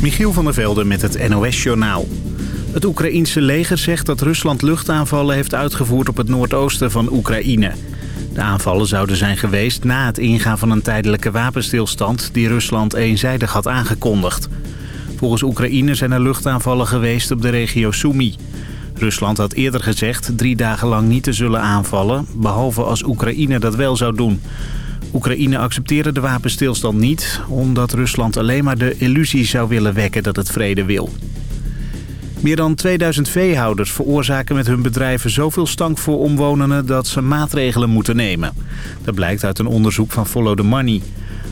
Michiel van der Velde met het NOS-journaal. Het Oekraïense leger zegt dat Rusland luchtaanvallen heeft uitgevoerd op het noordoosten van Oekraïne. De aanvallen zouden zijn geweest na het ingaan van een tijdelijke wapenstilstand die Rusland eenzijdig had aangekondigd. Volgens Oekraïne zijn er luchtaanvallen geweest op de regio Sumy. Rusland had eerder gezegd drie dagen lang niet te zullen aanvallen, behalve als Oekraïne dat wel zou doen. Oekraïne accepteerde de wapenstilstand niet... omdat Rusland alleen maar de illusie zou willen wekken dat het vrede wil. Meer dan 2000 veehouders veroorzaken met hun bedrijven zoveel stank voor omwonenden... dat ze maatregelen moeten nemen. Dat blijkt uit een onderzoek van Follow the Money.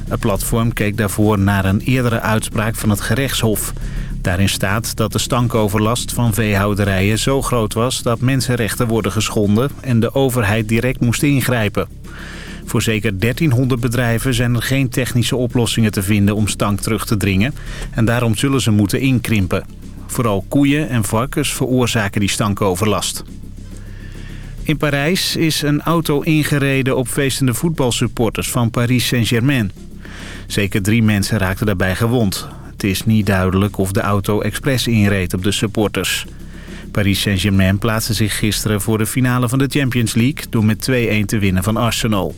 Het platform keek daarvoor naar een eerdere uitspraak van het gerechtshof. Daarin staat dat de stankoverlast van veehouderijen zo groot was... dat mensenrechten worden geschonden en de overheid direct moest ingrijpen. Voor zeker 1300 bedrijven zijn er geen technische oplossingen te vinden om stank terug te dringen. En daarom zullen ze moeten inkrimpen. Vooral koeien en varkens veroorzaken die stankoverlast. In Parijs is een auto ingereden op feestende voetbalsupporters van Paris Saint-Germain. Zeker drie mensen raakten daarbij gewond. Het is niet duidelijk of de auto expres inreed op de supporters. Paris Saint-Germain plaatste zich gisteren voor de finale van de Champions League... door met 2-1 te winnen van Arsenal.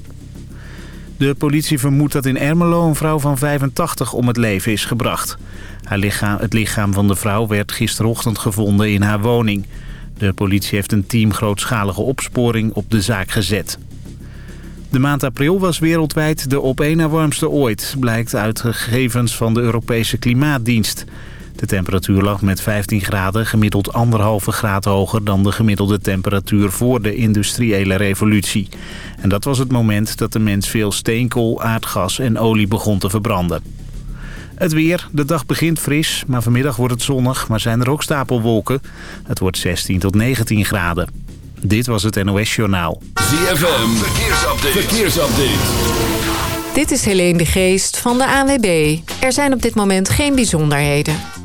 De politie vermoedt dat in Ermelo een vrouw van 85 om het leven is gebracht. Haar lichaam, het lichaam van de vrouw werd gisterochtend gevonden in haar woning. De politie heeft een team grootschalige opsporing op de zaak gezet. De maand april was wereldwijd de op één na warmste ooit... blijkt uit gegevens van de Europese Klimaatdienst... De temperatuur lag met 15 graden gemiddeld anderhalve graad hoger dan de gemiddelde temperatuur voor de industriële revolutie. En dat was het moment dat de mens veel steenkool, aardgas en olie begon te verbranden. Het weer. De dag begint fris, maar vanmiddag wordt het zonnig, maar zijn er ook stapelwolken. Het wordt 16 tot 19 graden. Dit was het NOS Journaal. ZFM. Verkeersupdate. Verkeersupdate. Dit is Helene de Geest van de ANWB. Er zijn op dit moment geen bijzonderheden.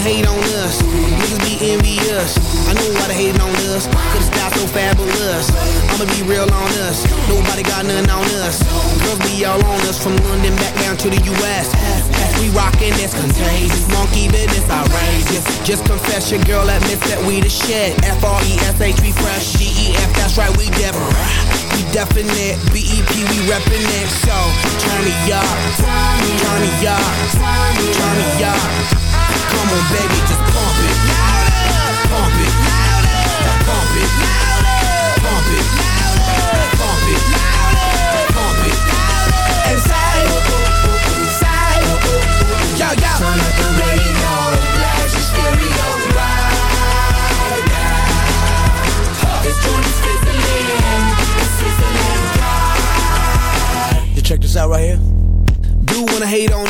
Hate on us. Niggas be envious. I know why they hating on us. Cause the style so fabulous. I'ma be real on us. Nobody got nothing on us. Girls be all on us from London back down to the US. We rockin', it's contagious. Monkey business outrageous. Just confess your girl admits that we the shit. F-R-E-S-H, we fresh. G-E-F, that's right, we different. We definite. B-E-P, we reppin' it. So, turn me up. Turn me up. Turn me up. Come on, baby, just pump it. Louder. Pump it. Louder. Pump it. Louder. Pump it. Louder. Pump it. Louder. Pump it. And say, say, yo, yo. Turn up the radio. Blast your stereo. Right now. This joint is sizzling. It's sizzling. Right. You check this out right here. Do wanna hate on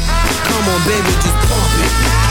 Come on, baby, just pump it.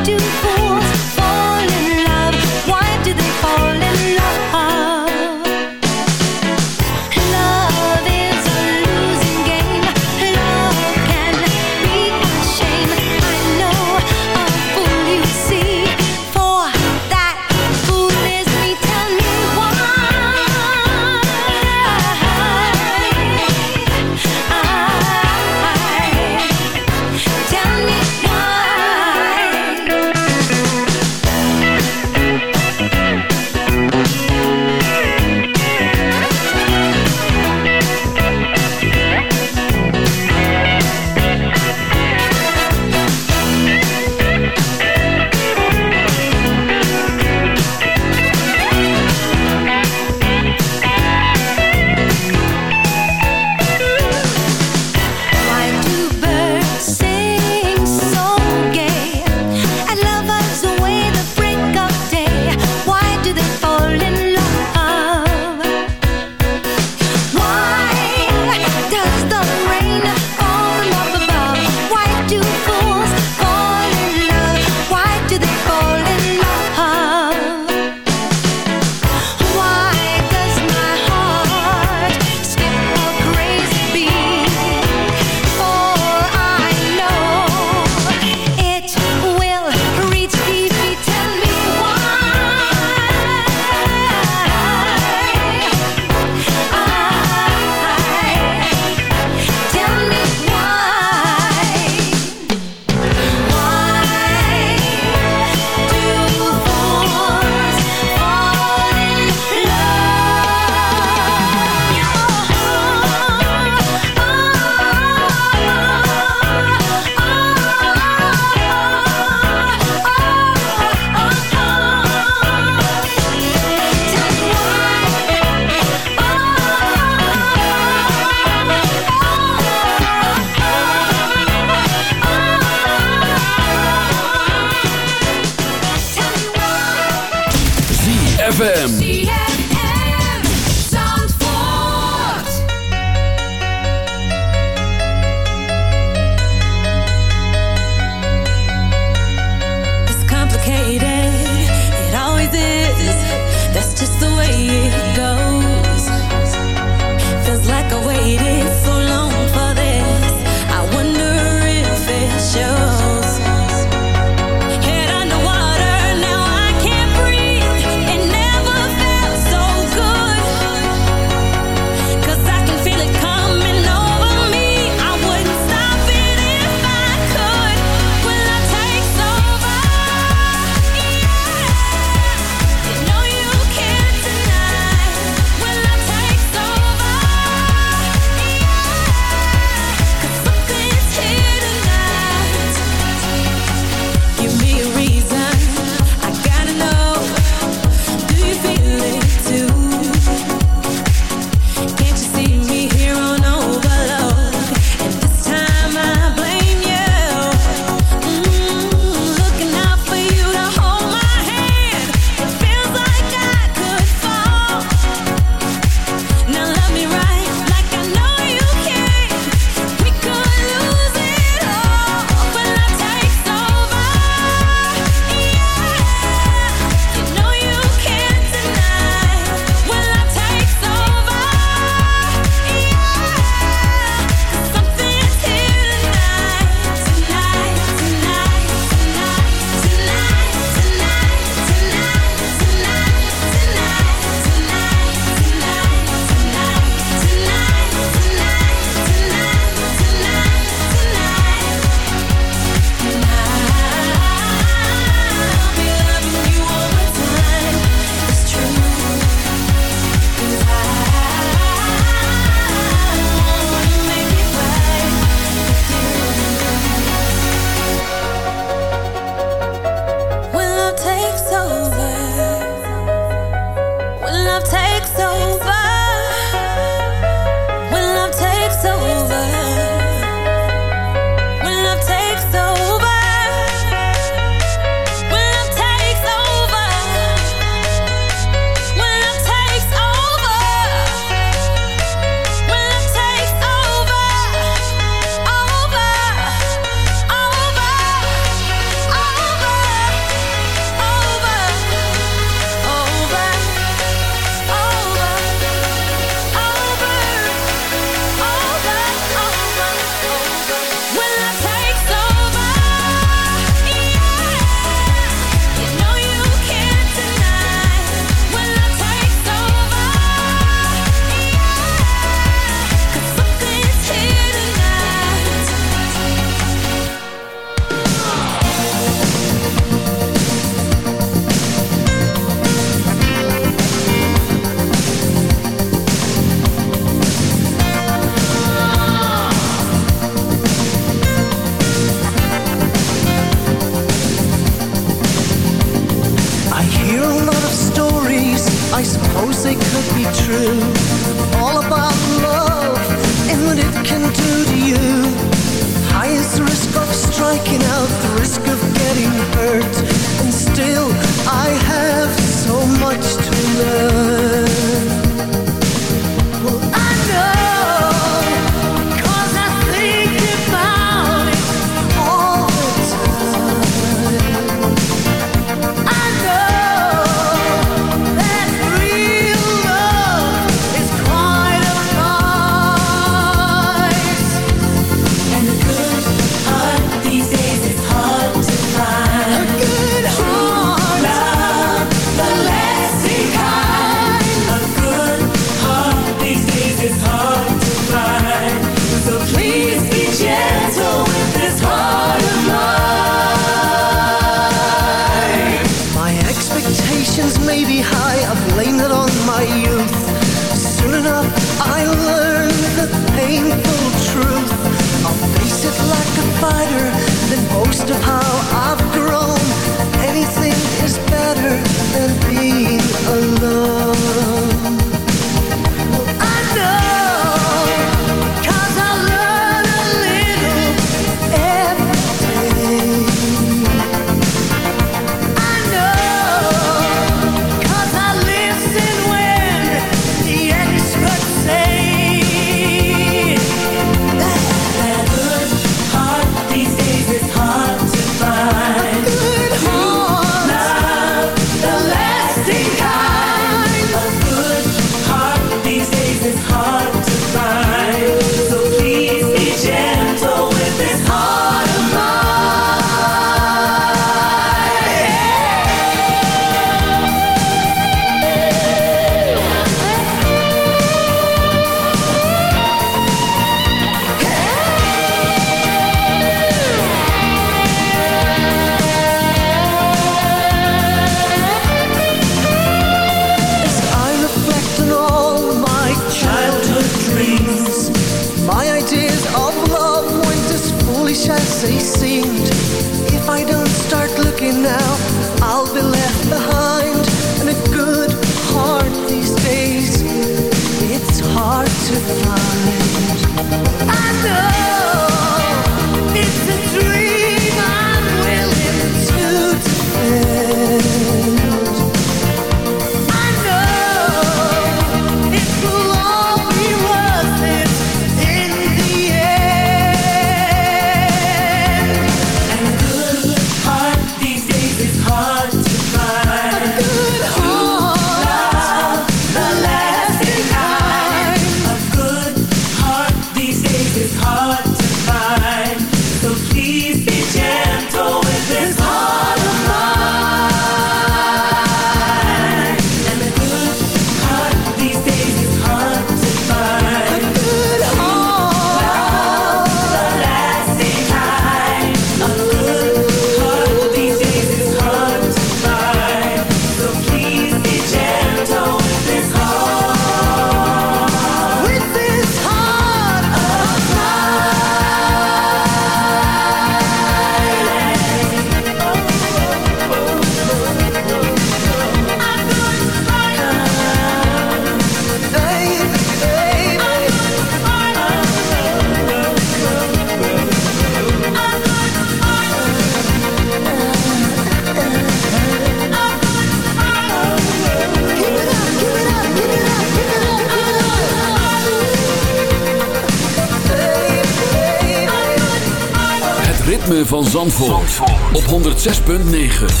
106.9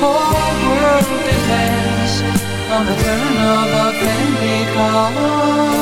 whole world depends on the turn of a penny call.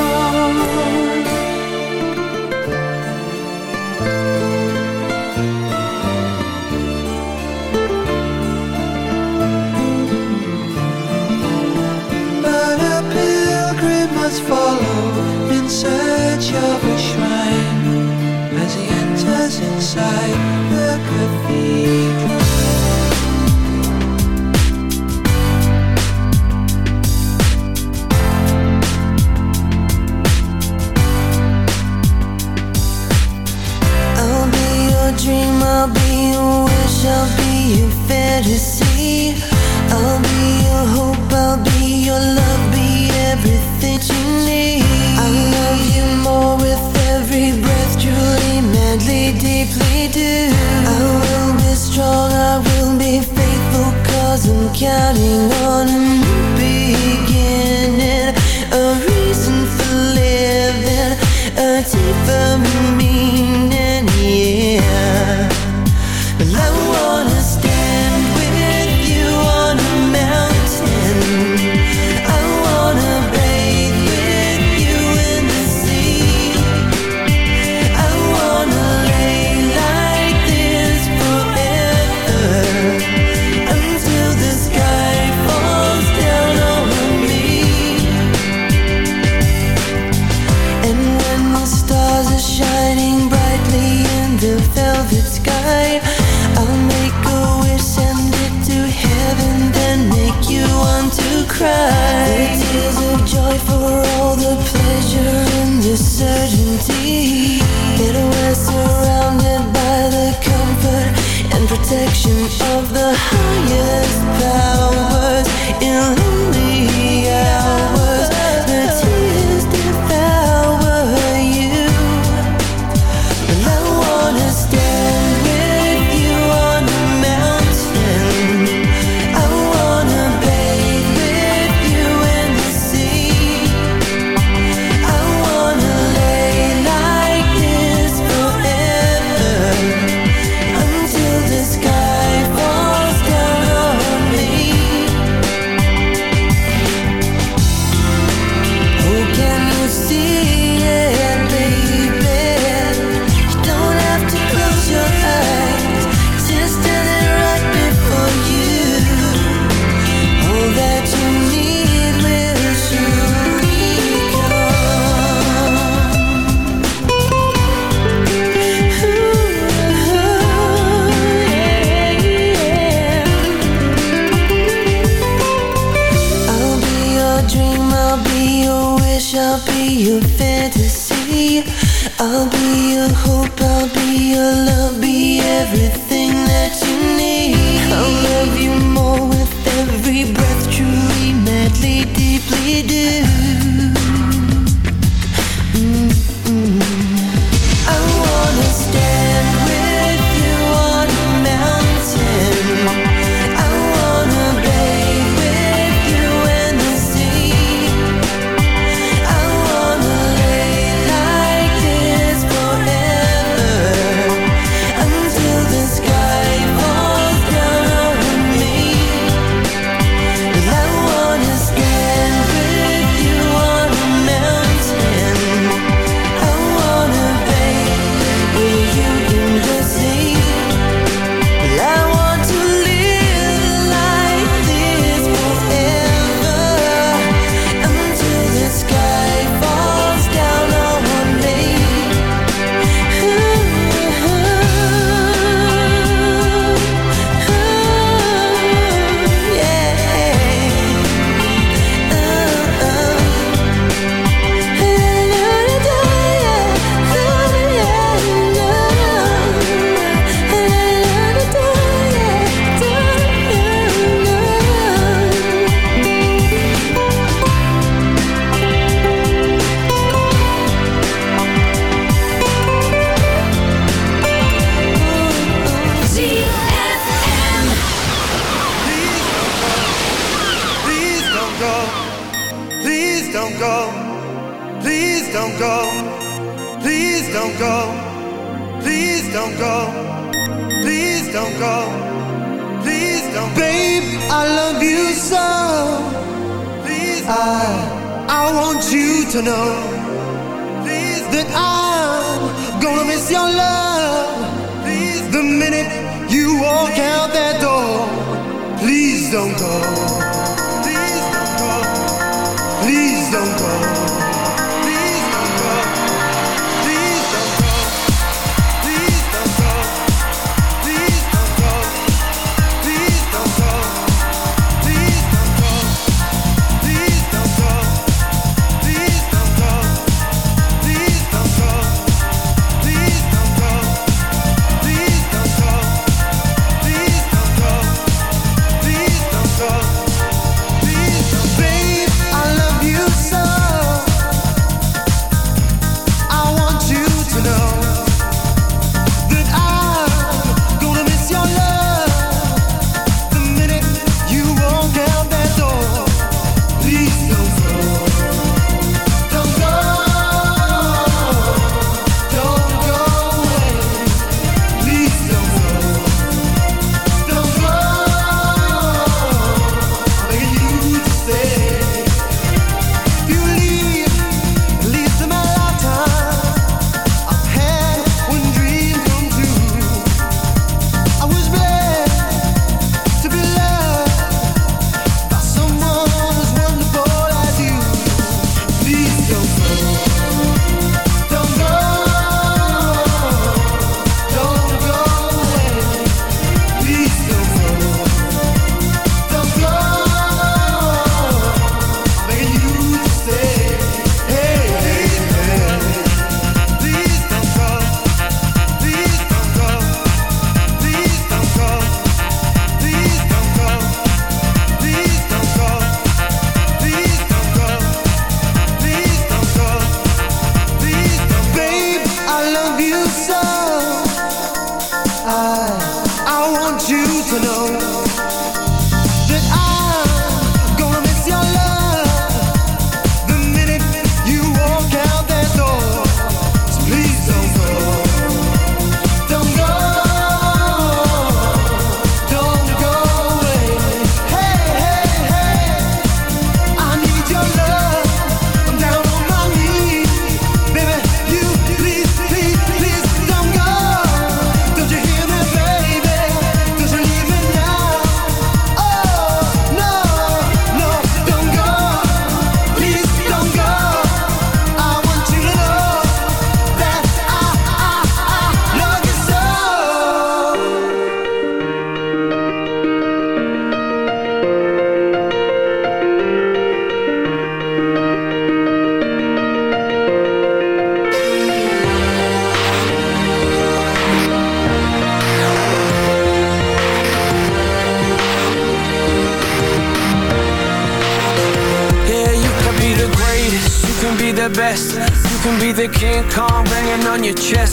King Kong banging on your chest.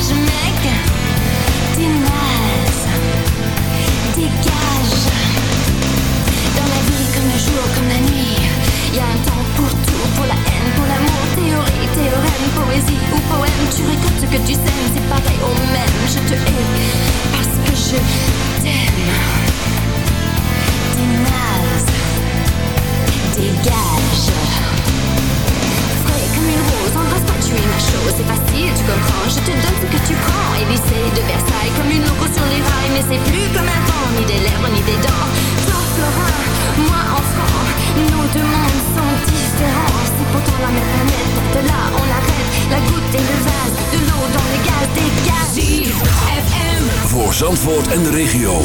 Dégage, mec. Dégage. Dans la vie, comme le jour, comme la nuit. Y a un temps pour tout, pour la haine, pour l'amour. Théorie, théorème, poésie ou poème. Tu récoltes ce que tu sèmes, c'est pareil au même. Je te hais parce que je t'aime. T'es Dégage une rose, embrasse-toi, tu es ma chose. C'est facile, tu comprends, je te donne ce que tu prends. Élysée de Versailles, comme une loco sur les rails. Mais c'est plus comme avant, ni des lèvres, ni des dents. Toi, Florin, moi, enfant Nos deux mondes sont différents. C'est pourtant la même planète, de là on arrête La goutte et le vase, de l'eau dans le gaz Dégage FM Voor Zandvoort en de regio.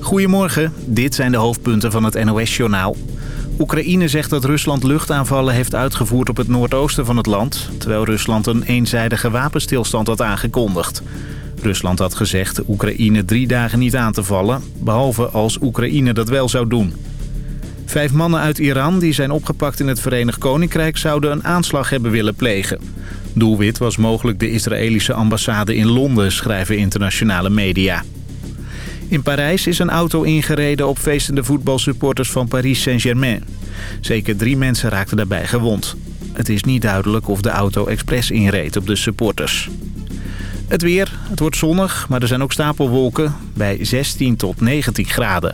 Goedemorgen, dit zijn de hoofdpunten van het NOS-journaal. Oekraïne zegt dat Rusland luchtaanvallen heeft uitgevoerd op het noordoosten van het land... terwijl Rusland een eenzijdige wapenstilstand had aangekondigd. Rusland had gezegd Oekraïne drie dagen niet aan te vallen... behalve als Oekraïne dat wel zou doen. Vijf mannen uit Iran die zijn opgepakt in het Verenigd Koninkrijk... zouden een aanslag hebben willen plegen. Doelwit was mogelijk de Israëlische ambassade in Londen, schrijven internationale media. In Parijs is een auto ingereden op feestende voetbalsupporters van Paris Saint-Germain. Zeker drie mensen raakten daarbij gewond. Het is niet duidelijk of de auto expres inreed op de supporters. Het weer, het wordt zonnig, maar er zijn ook stapelwolken bij 16 tot 19 graden.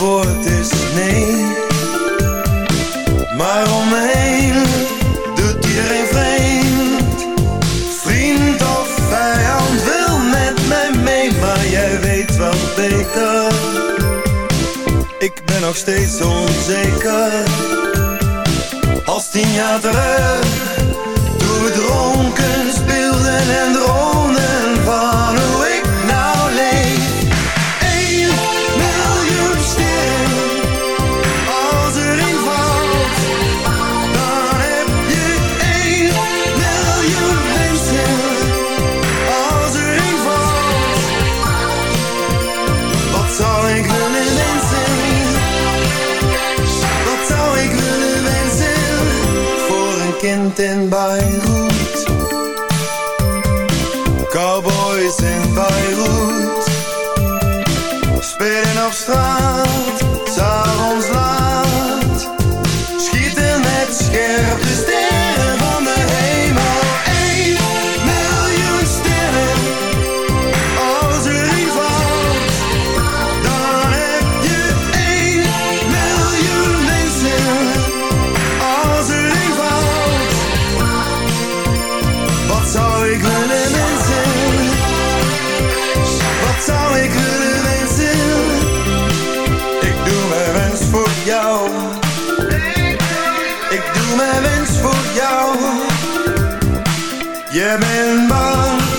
antwoord is nee. Maar omheen me heen doet iedereen vreemd. Vriend of vijand wil met mij mee, maar jij weet wel beter. Ik ben nog steeds onzeker. Als tien jaar terug, toen we dronken speelden en dronen van straat jou. Je bent bang.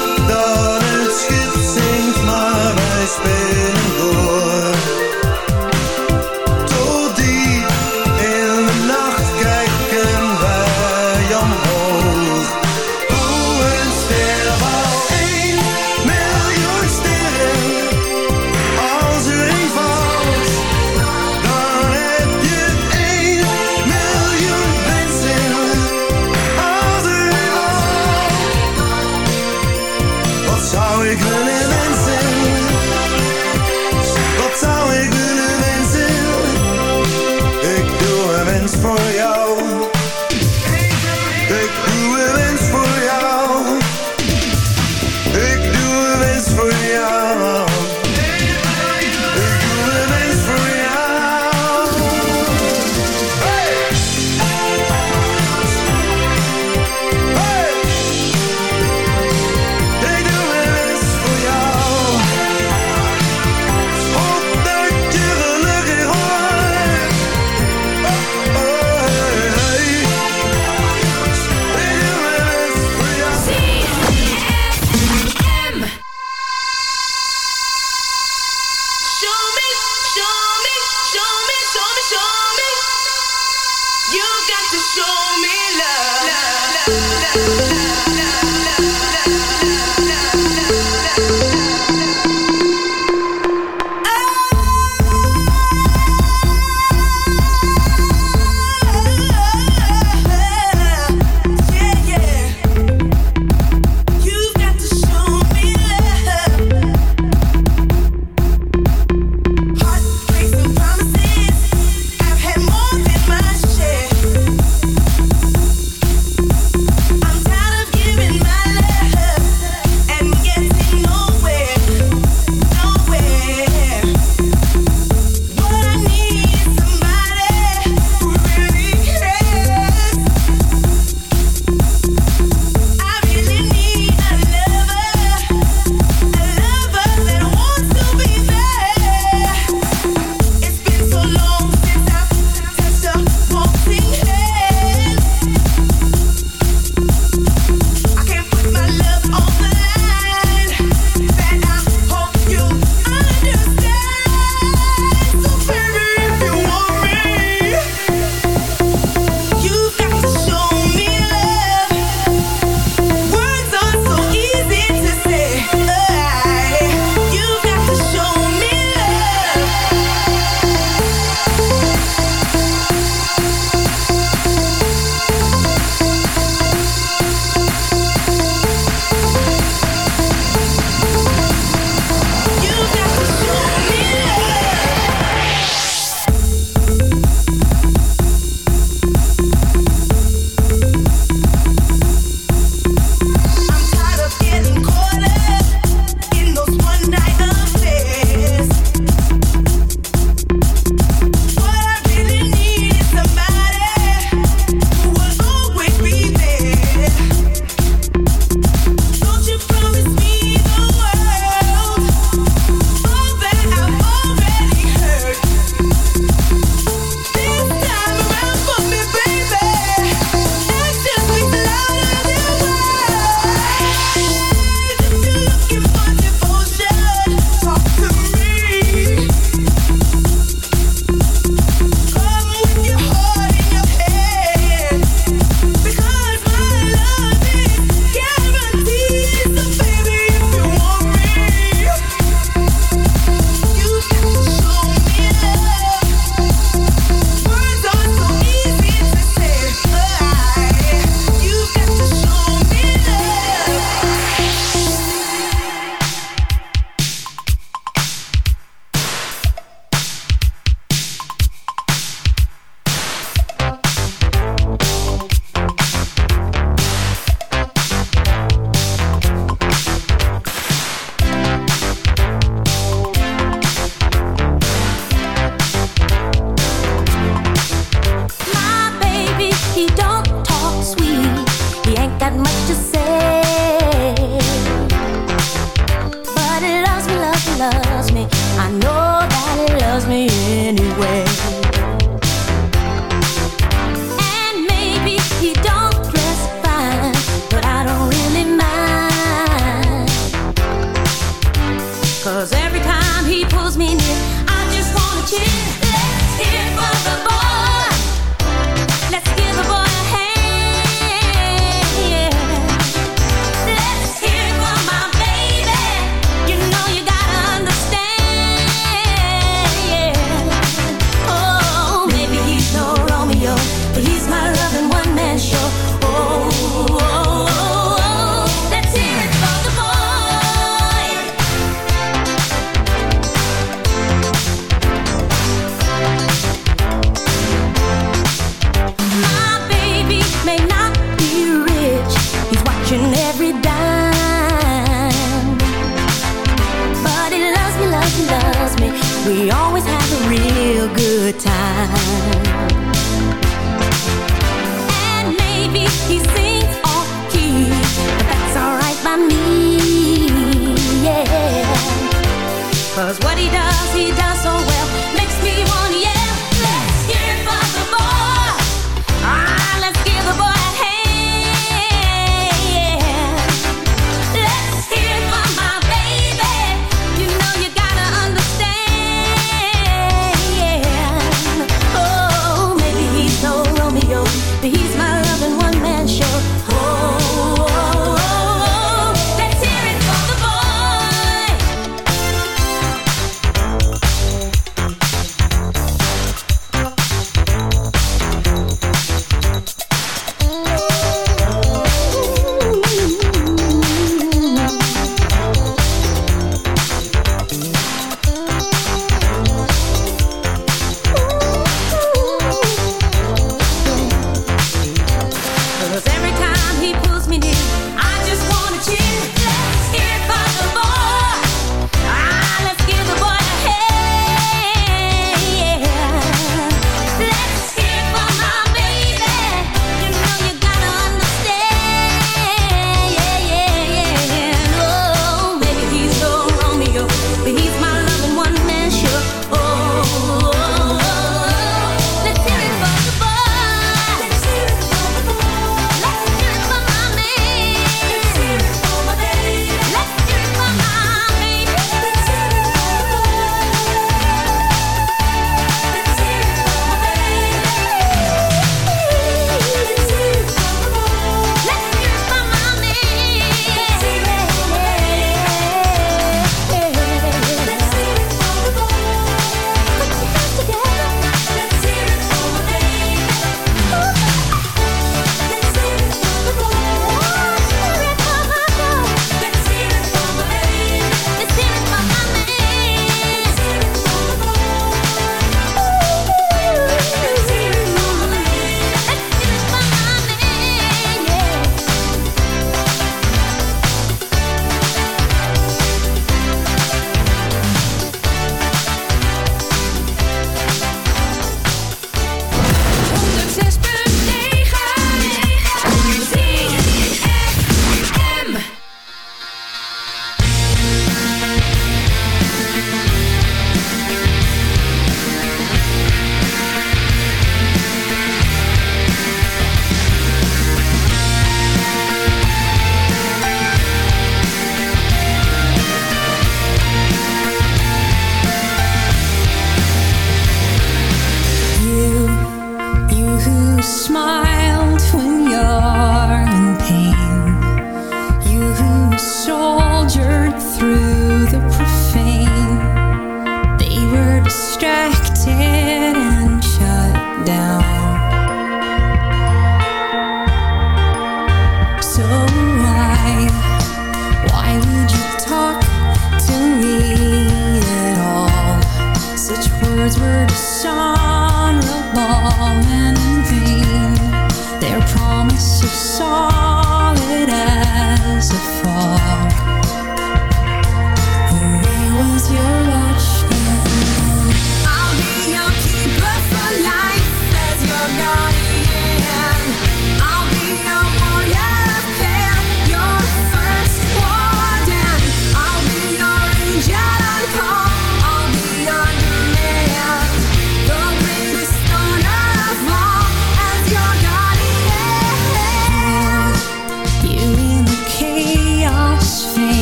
song